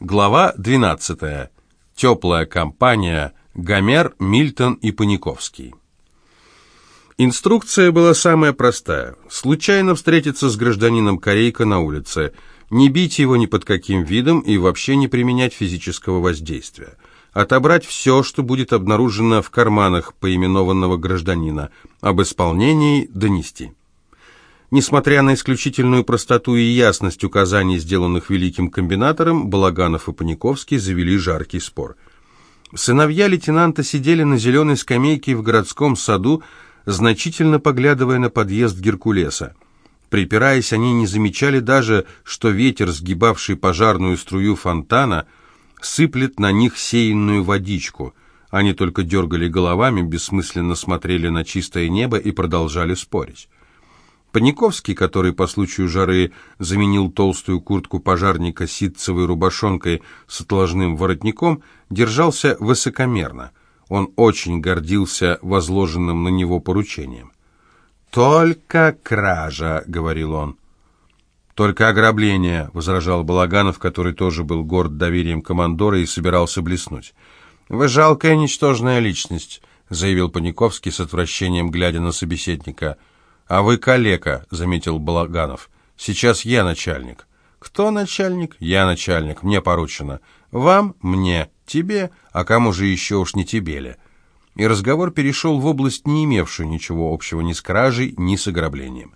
Глава 12. Теплая компания. Гомер, Мильтон и Паниковский. Инструкция была самая простая. Случайно встретиться с гражданином Корейка на улице, не бить его ни под каким видом и вообще не применять физического воздействия. Отобрать все, что будет обнаружено в карманах поименованного гражданина, об исполнении донести. Несмотря на исключительную простоту и ясность указаний, сделанных великим комбинатором, Балаганов и Паниковский завели жаркий спор. Сыновья лейтенанта сидели на зеленой скамейке в городском саду, значительно поглядывая на подъезд Геркулеса. Припираясь, они не замечали даже, что ветер, сгибавший пожарную струю фонтана, сыплет на них сеянную водичку. Они только дергали головами, бессмысленно смотрели на чистое небо и продолжали спорить. Паниковский, который по случаю жары заменил толстую куртку пожарника ситцевой рубашонкой с отложным воротником, держался высокомерно. Он очень гордился возложенным на него поручением. «Только кража», — говорил он. «Только ограбление», — возражал Балаганов, который тоже был горд доверием командора и собирался блеснуть. «Вы жалкая, ничтожная личность», — заявил Паниковский с отвращением, глядя на собеседника. «А вы калека», — заметил Балаганов. «Сейчас я начальник». «Кто начальник?» «Я начальник, мне поручено». «Вам?» «Мне». «Тебе?» «А кому же еще уж не тебе ли?» И разговор перешел в область, не имевшую ничего общего ни с кражей, ни с ограблением.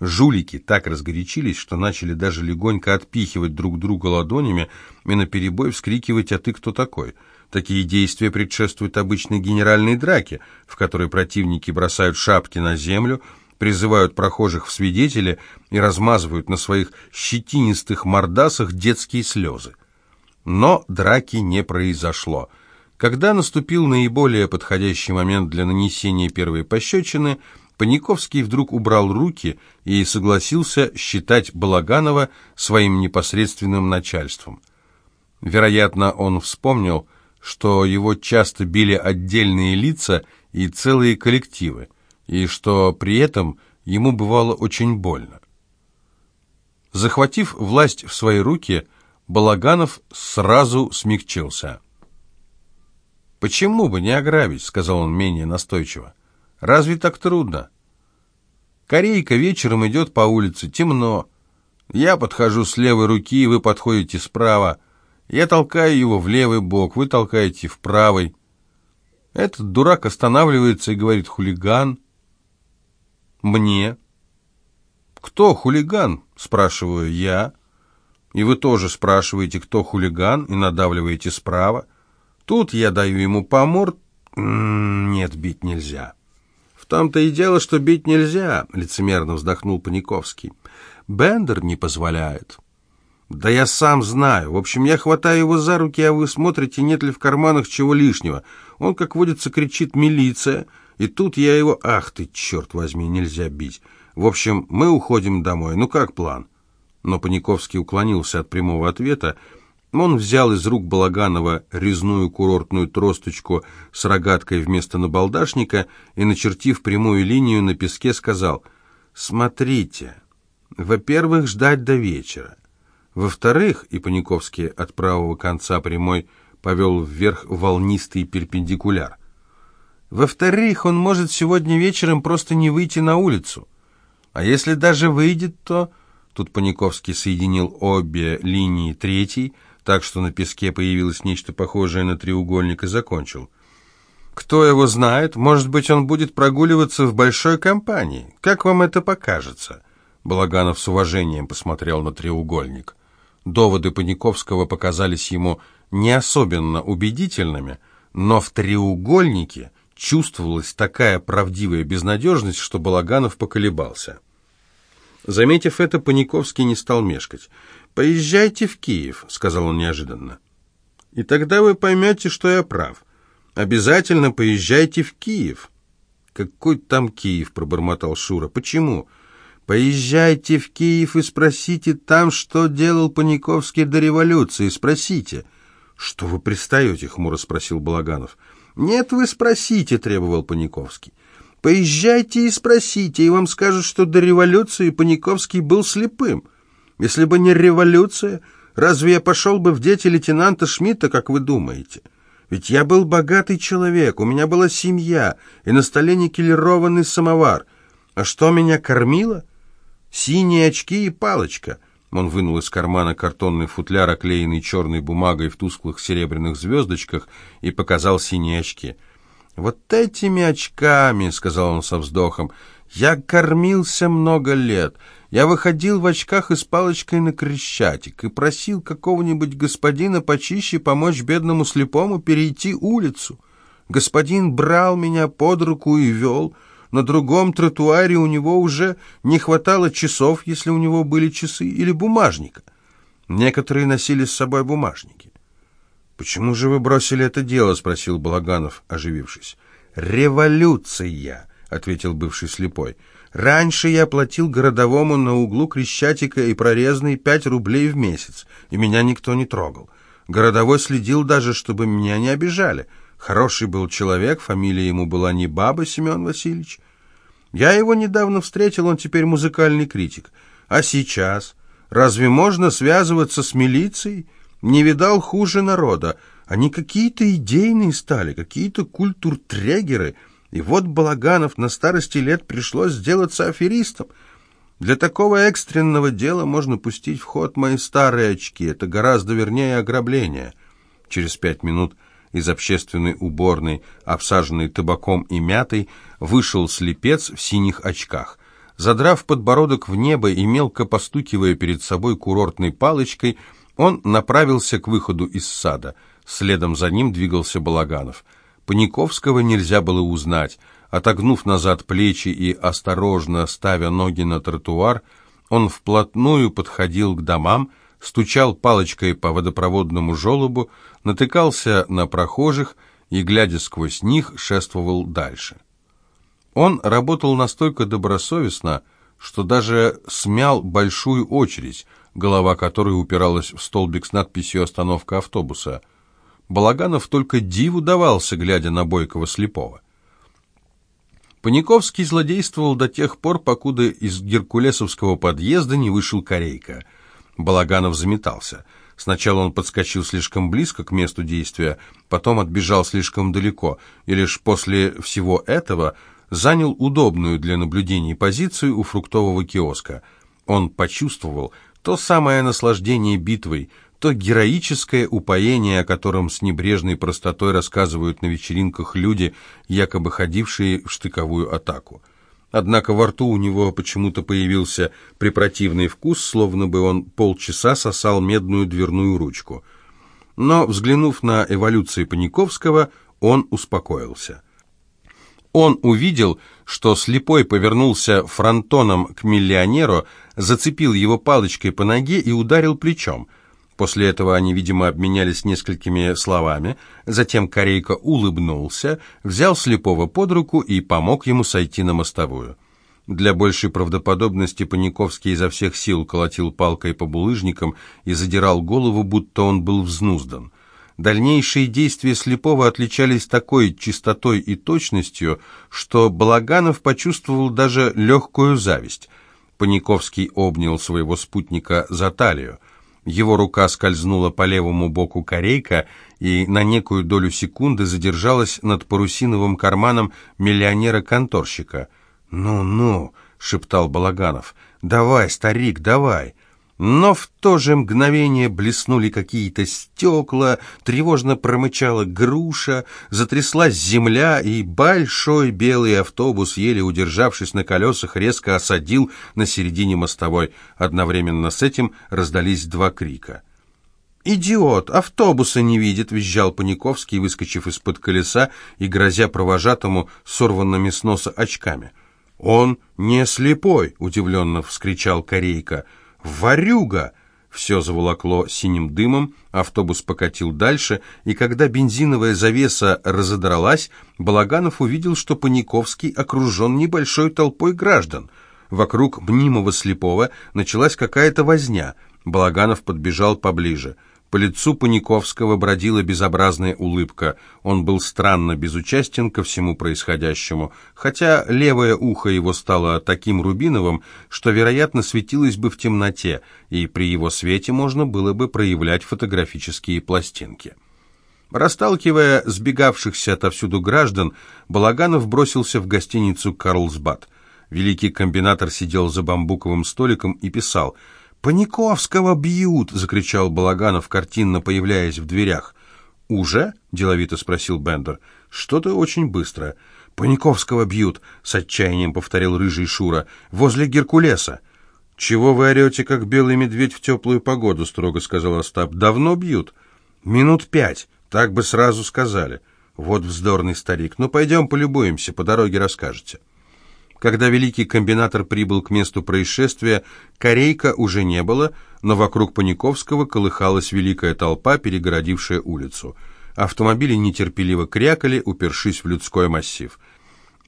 Жулики так разгорячились, что начали даже легонько отпихивать друг друга ладонями и наперебой вскрикивать «А ты кто такой?». Такие действия предшествуют обычной генеральной драке, в которой противники бросают шапки на землю, призывают прохожих в свидетели и размазывают на своих щетинистых мордасах детские слезы. Но драки не произошло. Когда наступил наиболее подходящий момент для нанесения первой пощечины, Паниковский вдруг убрал руки и согласился считать Балаганова своим непосредственным начальством. Вероятно, он вспомнил, что его часто били отдельные лица и целые коллективы и что при этом ему бывало очень больно. Захватив власть в свои руки, Балаганов сразу смягчился. «Почему бы не ограбить?» — сказал он менее настойчиво. «Разве так трудно?» Корейка вечером идет по улице, темно. Я подхожу с левой руки, вы подходите справа. Я толкаю его в левый бок, вы толкаете в правый. Этот дурак останавливается и говорит «хулиган». Мне. Кто хулиган? Спрашиваю я. И вы тоже спрашиваете, кто хулиган, и надавливаете справа. Тут я даю ему помор. Нет, бить нельзя. В том-то и дело, что бить нельзя, лицемерно вздохнул Паниковский. Бендер не позволяет. Да я сам знаю. В общем, я хватаю его за руки, а вы смотрите, нет ли в карманах чего лишнего. Он, как водится, кричит «милиция», и тут я его... Ах ты, черт возьми, нельзя бить. В общем, мы уходим домой. Ну как план? Но Паниковский уклонился от прямого ответа. Он взял из рук Балаганова резную курортную тросточку с рогаткой вместо набалдашника и, начертив прямую линию на песке, сказал «Смотрите, во-первых, ждать до вечера. Во-вторых, и Паниковский от правого конца прямой повел вверх волнистый перпендикуляр. Во-вторых, он может сегодня вечером просто не выйти на улицу. А если даже выйдет, то... Тут Паниковский соединил обе линии третьей, так что на песке появилось нечто похожее на треугольник и закончил. Кто его знает, может быть, он будет прогуливаться в большой компании. Как вам это покажется? Балаганов с уважением посмотрел на треугольник. Доводы Паниковского показались ему не особенно убедительными, но в треугольнике чувствовалась такая правдивая безнадежность, что Балаганов поколебался. Заметив это, Паниковский не стал мешкать. «Поезжайте в Киев», — сказал он неожиданно. «И тогда вы поймете, что я прав. Обязательно поезжайте в Киев». «Какой там Киев?» — пробормотал Шура. «Почему?» «Поезжайте в Киев и спросите там, что делал Паниковский до революции. Спросите». «Что вы пристаете?» — хмуро спросил Балаганов. «Балаганов». «Нет, вы спросите», — требовал Паниковский. «Поезжайте и спросите, и вам скажут, что до революции Паниковский был слепым. Если бы не революция, Разве я пошел бы в дети лейтенанта Шмидта, как вы думаете? Ведь я был богатый человек, у меня была семья, и на столе никелированный самовар. А что меня кормило? Синие очки и палочка. Он вынул из кармана картонный футляр, оклеенный черной бумагой в тусклых серебряных звездочках, и показал синие очки. «Вот этими очками, — сказал он со вздохом, — я кормился много лет». Я выходил в очках и с палочкой на Крещатик и просил какого-нибудь господина почище помочь бедному слепому перейти улицу. Господин брал меня под руку и вел. На другом тротуаре у него уже не хватало часов, если у него были часы, или бумажника. Некоторые носили с собой бумажники. «Почему же вы бросили это дело?» — спросил Балаганов, оживившись. «Революция!» — ответил бывший слепой. Раньше я платил городовому на углу Крещатика и Прорезной пять рублей в месяц, и меня никто не трогал. Городовой следил даже, чтобы меня не обижали. Хороший был человек, фамилия ему была не Баба Семен Васильевич. Я его недавно встретил, он теперь музыкальный критик. А сейчас? Разве можно связываться с милицией? Не видал хуже народа. Они какие-то идейные стали, какие-то культуртрегеры — и вот Балаганов на старости лет пришлось сделаться аферистом. Для такого экстренного дела можно пустить в ход мои старые очки. Это гораздо вернее ограбление. Через пять минут из общественной уборной, обсаженной табаком и мятой, вышел слепец в синих очках. Задрав подбородок в небо и мелко постукивая перед собой курортной палочкой, он направился к выходу из сада. Следом за ним двигался Балаганов — Паниковского нельзя было узнать. Отогнув назад плечи и осторожно ставя ноги на тротуар, он вплотную подходил к домам, стучал палочкой по водопроводному желобу, натыкался на прохожих и, глядя сквозь них, шествовал дальше. Он работал настолько добросовестно, что даже смял большую очередь, голова которой упиралась в столбик с надписью «Остановка автобуса». Балаганов только диву давался, глядя на бойкого слепого. Паниковский злодействовал до тех пор, покуда из геркулесовского подъезда не вышел Корейка. Балаганов заметался. Сначала он подскочил слишком близко к месту действия, потом отбежал слишком далеко, и лишь после всего этого занял удобную для наблюдений позицию у фруктового киоска. Он почувствовал то самое наслаждение битвой, то героическое упоение, о котором с небрежной простотой рассказывают на вечеринках люди, якобы ходившие в штыковую атаку. Однако во рту у него почему-то появился препротивный вкус, словно бы он полчаса сосал медную дверную ручку. Но, взглянув на эволюцию Паниковского, он успокоился. Он увидел, что слепой повернулся фронтоном к миллионеру, зацепил его палочкой по ноге и ударил плечом – После этого они, видимо, обменялись несколькими словами. Затем Корейка улыбнулся, взял слепого под руку и помог ему сойти на мостовую. Для большей правдоподобности Паниковский изо всех сил колотил палкой по булыжникам и задирал голову, будто он был взнуздан. Дальнейшие действия слепого отличались такой чистотой и точностью, что Балаганов почувствовал даже легкую зависть. Паниковский обнял своего спутника за талию. Его рука скользнула по левому боку корейка и на некую долю секунды задержалась над парусиновым карманом миллионера-конторщика. «Ну-ну», — шептал Балаганов, — «давай, старик, давай». Но в то же мгновение блеснули какие-то стекла, тревожно промычала груша, затряслась земля, и большой белый автобус, еле удержавшись на колесах, резко осадил на середине мостовой. Одновременно с этим раздались два крика. «Идиот! Автобуса не видит!» — визжал Паниковский, выскочив из-под колеса и грозя провожатому сорванными с носа очками. «Он не слепой!» — удивленно вскричал Корейка — «Варюга!» Все заволокло синим дымом, автобус покатил дальше, и когда бензиновая завеса разодралась, Балаганов увидел, что Паниковский окружен небольшой толпой граждан. Вокруг мнимого слепого началась какая-то возня. Балаганов подбежал поближе. По лицу Паниковского бродила безобразная улыбка. Он был странно безучастен ко всему происходящему, хотя левое ухо его стало таким рубиновым, что, вероятно, светилось бы в темноте, и при его свете можно было бы проявлять фотографические пластинки. Расталкивая сбегавшихся отовсюду граждан, Балаганов бросился в гостиницу «Карлсбад». Великий комбинатор сидел за бамбуковым столиком и писал – «Паниковского бьют!» — закричал Балаганов, картинно появляясь в дверях. «Уже?» — деловито спросил Бендер. «Что-то очень быстро». «Паниковского бьют!» — с отчаянием повторил рыжий Шура. «Возле Геркулеса». «Чего вы орете, как белый медведь в теплую погоду?» — строго сказал Остап. «Давно бьют?» «Минут пять. Так бы сразу сказали». «Вот вздорный старик. Ну, пойдем полюбуемся, по дороге расскажете». Когда великий комбинатор прибыл к месту происшествия, Корейка уже не было, но вокруг Паниковского колыхалась великая толпа, перегородившая улицу. Автомобили нетерпеливо крякали, упершись в людской массив.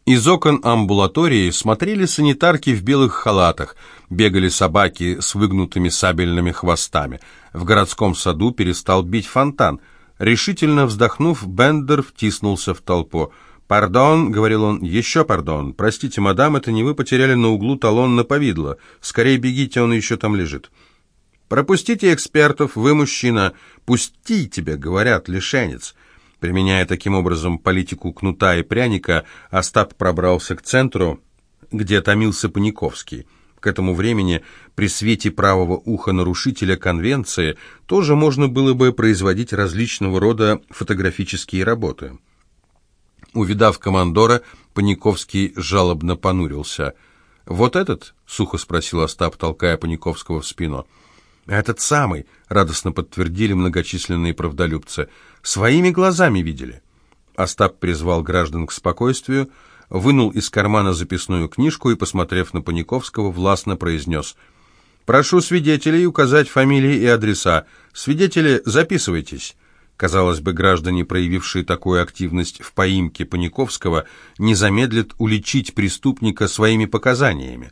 Из окон амбулатории смотрели санитарки в белых халатах, бегали собаки с выгнутыми сабельными хвостами. В городском саду перестал бить фонтан. Решительно вздохнув, Бендер втиснулся в толпу. «Пардон», — говорил он, — «еще пардон. Простите, мадам, это не вы потеряли на углу талон на повидло. Скорее бегите, он еще там лежит». «Пропустите экспертов, вы мужчина. Пусти тебя», — говорят, лишенец. Применяя таким образом политику кнута и пряника, Остап пробрался к центру, где томился Паниковский. К этому времени при свете правого уха нарушителя конвенции тоже можно было бы производить различного рода фотографические работы. Увидав командора, Паниковский жалобно понурился. «Вот этот?» — сухо спросил Остап, толкая Паниковского в спину. «Этот самый», — радостно подтвердили многочисленные правдолюбцы. «Своими глазами видели». Остап призвал граждан к спокойствию, вынул из кармана записную книжку и, посмотрев на Паниковского, властно произнес «Прошу свидетелей указать фамилии и адреса. Свидетели, записывайтесь». Казалось бы, граждане, проявившие такую активность в поимке Паниковского, не замедлят уличить преступника своими показаниями.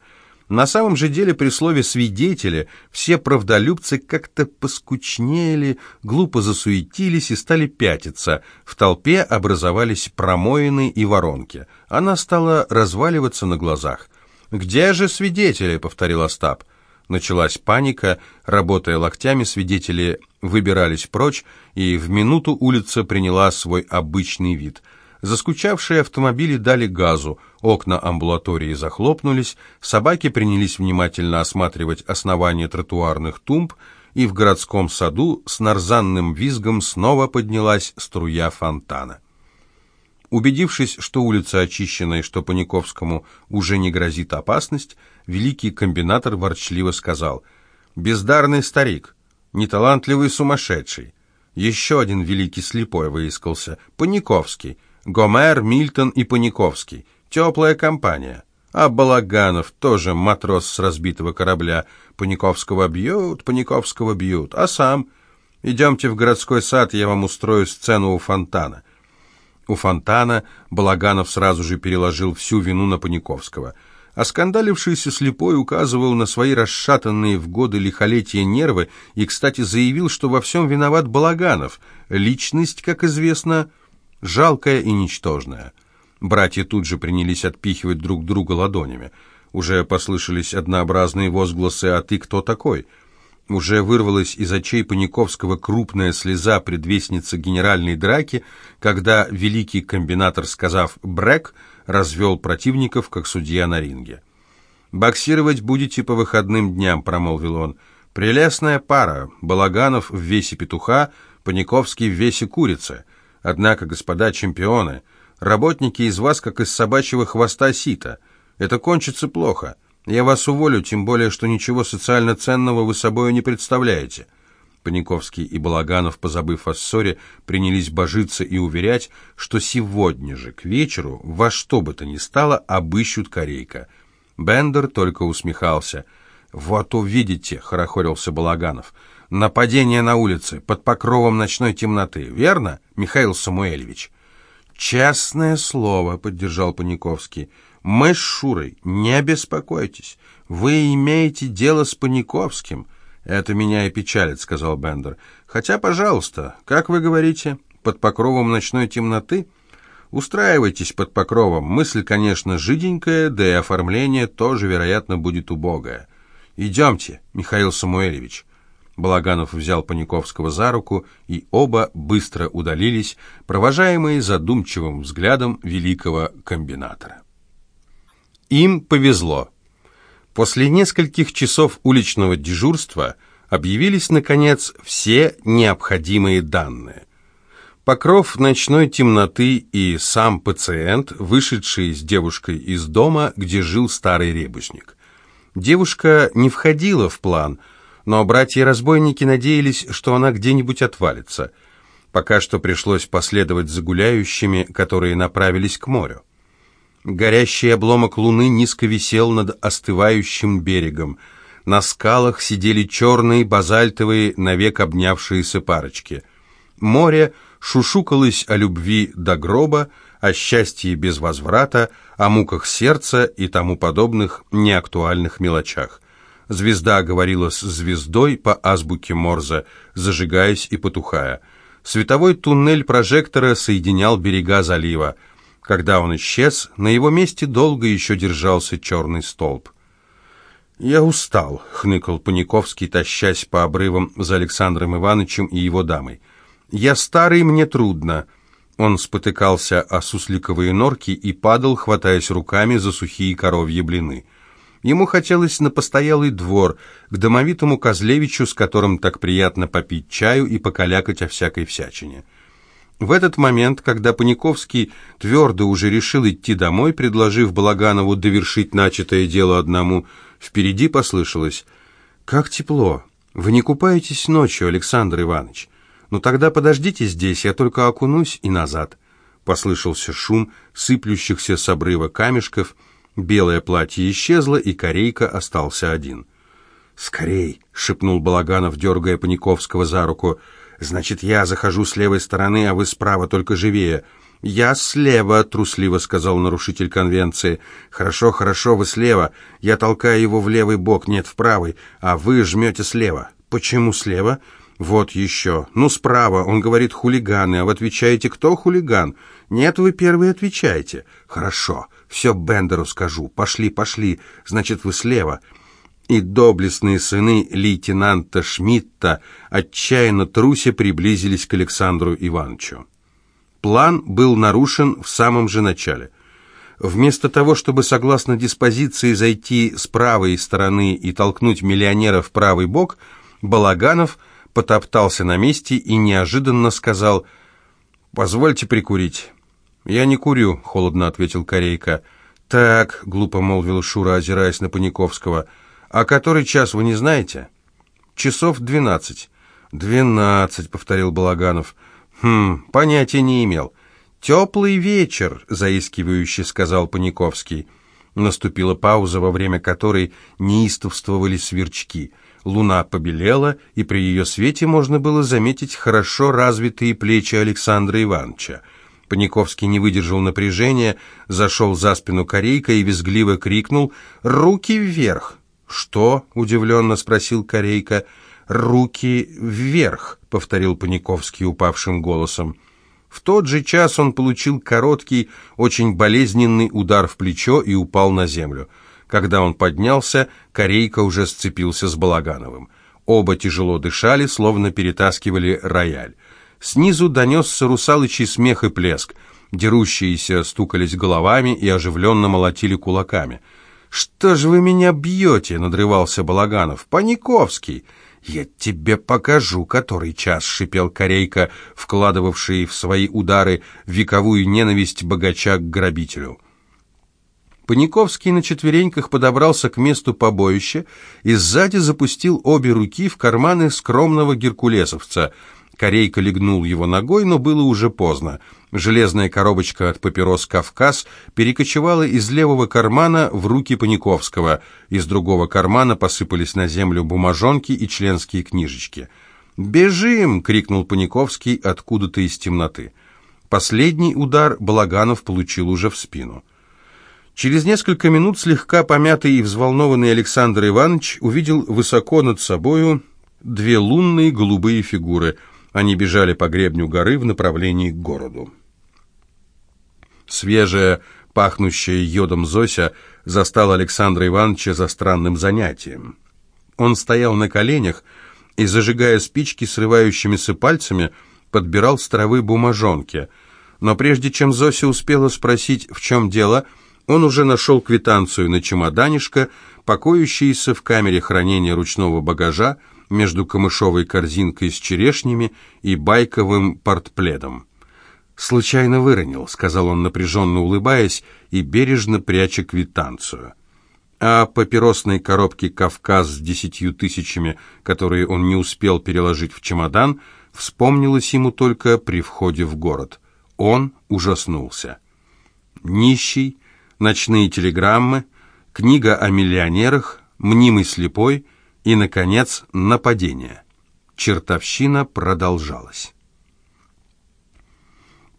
На самом же деле при слове «свидетели» все правдолюбцы как-то поскучнели, глупо засуетились и стали пятиться. В толпе образовались промоины и воронки. Она стала разваливаться на глазах. «Где же свидетели?» — повторил Остап. Началась паника, работая локтями, свидетели выбирались прочь, и в минуту улица приняла свой обычный вид. Заскучавшие автомобили дали газу, окна амбулатории захлопнулись, собаки принялись внимательно осматривать основание тротуарных тумб, и в городском саду с нарзанным визгом снова поднялась струя фонтана. Убедившись, что улица очищена и что Паниковскому уже не грозит опасность, великий комбинатор ворчливо сказал «Бездарный старик, неталантливый сумасшедший». Еще один великий слепой выискался, Паниковский, Гомер, Мильтон и Паниковский. Теплая компания. А Балаганов тоже матрос с разбитого корабля. Паниковского бьют, Паниковского бьют. А сам? Идемте в городской сад, я вам устрою сцену у фонтана. У фонтана Балаганов сразу же переложил всю вину на Паниковского. Оскандалившийся слепой указывал на свои расшатанные в годы лихолетия нервы и, кстати, заявил, что во всем виноват Балаганов. Личность, как известно, жалкая и ничтожная. Братья тут же принялись отпихивать друг друга ладонями. Уже послышались однообразные возгласы «А ты кто такой?». Уже вырвалась из очей Паниковского крупная слеза предвестницы генеральной драки, когда великий комбинатор, сказав «брэк», развел противников, как судья на ринге. «Боксировать будете по выходным дням», — промолвил он. «Прелестная пара. Балаганов в весе петуха, Паниковский в весе курицы. Однако, господа чемпионы, работники из вас, как из собачьего хвоста сита. Это кончится плохо. Я вас уволю, тем более, что ничего социально ценного вы собою не представляете». Паниковский и Балаганов, позабыв о ссоре, принялись божиться и уверять, что сегодня же, к вечеру, во что бы то ни стало, обыщут корейка. Бендер только усмехался. «Вот увидите», — хорохорился Балаганов, — «нападение на улице, под покровом ночной темноты, верно, Михаил Самуэльевич?» «Честное слово», — поддержал Паниковский, — мы с Шурой, не беспокойтесь. Вы имеете дело с Паниковским. «Это меня и печалит», — сказал Бендер. «Хотя, пожалуйста, как вы говорите, под покровом ночной темноты?» «Устраивайтесь под покровом. Мысль, конечно, жиденькая, да и оформление тоже, вероятно, будет убогое. Идемте, Михаил Самуэльевич». Балаганов взял Паниковского за руку, и оба быстро удалились, провожаемые задумчивым взглядом великого комбинатора. Им повезло. После нескольких часов уличного дежурства объявились, наконец, все необходимые данные. Покров ночной темноты и сам пациент, вышедший с девушкой из дома, где жил старый ребусник. Девушка не входила в план, но братья-разбойники надеялись, что она где-нибудь отвалится. Пока что пришлось последовать за гуляющими, которые направились к морю. Горящий обломок луны низко висел над остывающим берегом. На скалах сидели черные базальтовые, навек обнявшиеся парочки. Море шушукалось о любви до гроба, о счастье без возврата, о муках сердца и тому подобных неактуальных мелочах. Звезда говорила с звездой по азбуке Морзе, зажигаясь и потухая. Световой туннель прожектора соединял берега залива. Когда он исчез, на его месте долго еще держался черный столб. «Я устал», — хныкал Паниковский, тащась по обрывам за Александром Ивановичем и его дамой. «Я старый, мне трудно». Он спотыкался о сусликовые норки и падал, хватаясь руками за сухие коровьи блины. Ему хотелось на постоялый двор, к домовитому Козлевичу, с которым так приятно попить чаю и покалякать о всякой всячине. В этот момент, когда Паниковский твердо уже решил идти домой, предложив Балаганову довершить начатое дело одному, впереди послышалось «Как тепло! Вы не купаетесь ночью, Александр Иванович? Ну тогда подождите здесь, я только окунусь и назад». Послышался шум сыплющихся с обрыва камешков, белое платье исчезло, и Корейка остался один. «Скорей!» — шепнул Балаганов, дергая Паниковского за руку — «Значит, я захожу с левой стороны, а вы справа, только живее». «Я слева», — трусливо сказал нарушитель конвенции. «Хорошо, хорошо, вы слева. Я толкаю его в левый бок, нет, в правый, а вы жмете слева». «Почему слева?» «Вот еще. Ну, справа. Он говорит хулиганы, а вы отвечаете, кто хулиган?» «Нет, вы первый отвечаете». «Хорошо. Все Бендеру скажу. Пошли, пошли. Значит, вы слева» и доблестные сыны лейтенанта Шмидта отчаянно труся приблизились к Александру Ивановичу. План был нарушен в самом же начале. Вместо того, чтобы согласно диспозиции зайти с правой стороны и толкнуть миллионера в правый бок, Балаганов потоптался на месте и неожиданно сказал «Позвольте прикурить». «Я не курю», — холодно ответил Корейка. «Так», — глупо молвил Шура, озираясь на Паниковского, — «А который час вы не знаете?» «Часов двенадцать». «Двенадцать», — повторил Балаганов. «Хм, понятия не имел». «Теплый вечер», — заискивающе сказал Паниковский. Наступила пауза, во время которой неистовствовали сверчки. Луна побелела, и при ее свете можно было заметить хорошо развитые плечи Александра Ивановича. Паниковский не выдержал напряжения, зашел за спину корейка и визгливо крикнул «Руки вверх!» «Что?» — удивленно спросил Корейка. «Руки вверх», — повторил Паниковский упавшим голосом. В тот же час он получил короткий, очень болезненный удар в плечо и упал на землю. Когда он поднялся, Корейка уже сцепился с Балагановым. Оба тяжело дышали, словно перетаскивали рояль. Снизу донесся русалочий смех и плеск. Дерущиеся стукались головами и оживленно молотили кулаками. «Что же вы меня бьете?» — надрывался Балаганов. «Паниковский!» «Я тебе покажу, который час», — шипел Корейка, вкладывавший в свои удары вековую ненависть богача к грабителю. Паниковский на четвереньках подобрался к месту побоища и сзади запустил обе руки в карманы скромного геркулесовца — Корейка легнул его ногой, но было уже поздно. Железная коробочка от папирос «Кавказ» перекочевала из левого кармана в руки Паниковского. Из другого кармана посыпались на землю бумажонки и членские книжечки. «Бежим!» — крикнул Паниковский откуда-то из темноты. Последний удар Балаганов получил уже в спину. Через несколько минут слегка помятый и взволнованный Александр Иванович увидел высоко над собою две лунные голубые фигуры. Они бежали по гребню горы в направлении к городу. Свежая, пахнущая йодом Зося застала Александра Ивановича за странным занятием. Он стоял на коленях и, зажигая спички срывающимися пальцами, подбирал с травы бумажонки. Но прежде чем Зося успела спросить, в чем дело, он уже нашел квитанцию на чемоданишко, покоящийся в камере хранения ручного багажа между камышовой корзинкой с черешнями и байковым портпледом. «Случайно выронил», — сказал он, напряженно улыбаясь и бережно пряча квитанцию. А папиросной коробке «Кавказ» с десятью тысячами, которые он не успел переложить в чемодан, вспомнилось ему только при входе в город. Он ужаснулся. Нищий, ночные телеграммы, книга о миллионерах, мнимый слепой и, наконец, нападение. Чертовщина продолжалась.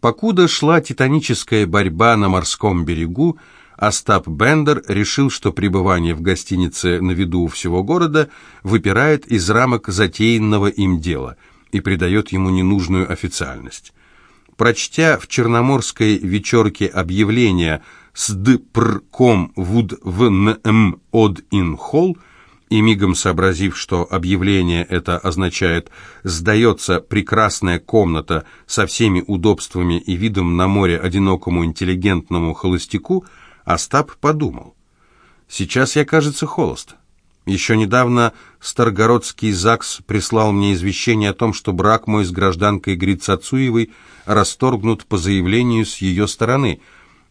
Покуда шла титаническая борьба на морском берегу, Остап Бендер решил, что пребывание в гостинице на виду у всего города выпирает из рамок затеянного им дела и придает ему ненужную официальность. Прочтя в черноморской вечерке объявление с дпрком вуд в нм од ин холл, и мигом сообразив, что объявление это означает «сдается прекрасная комната со всеми удобствами и видом на море одинокому интеллигентному холостяку», Остап подумал. «Сейчас я, кажется, холост. Еще недавно Старгородский ЗАГС прислал мне извещение о том, что брак мой с гражданкой Грицацуевой расторгнут по заявлению с ее стороны,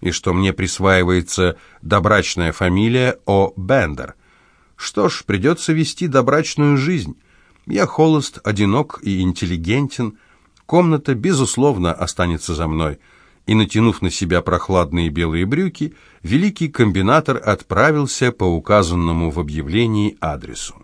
и что мне присваивается добрачная фамилия О. Бендер. Что ж, придется вести добрачную жизнь. Я холост, одинок и интеллигентен. Комната, безусловно, останется за мной» и, натянув на себя прохладные белые брюки, великий комбинатор отправился по указанному в объявлении адресу.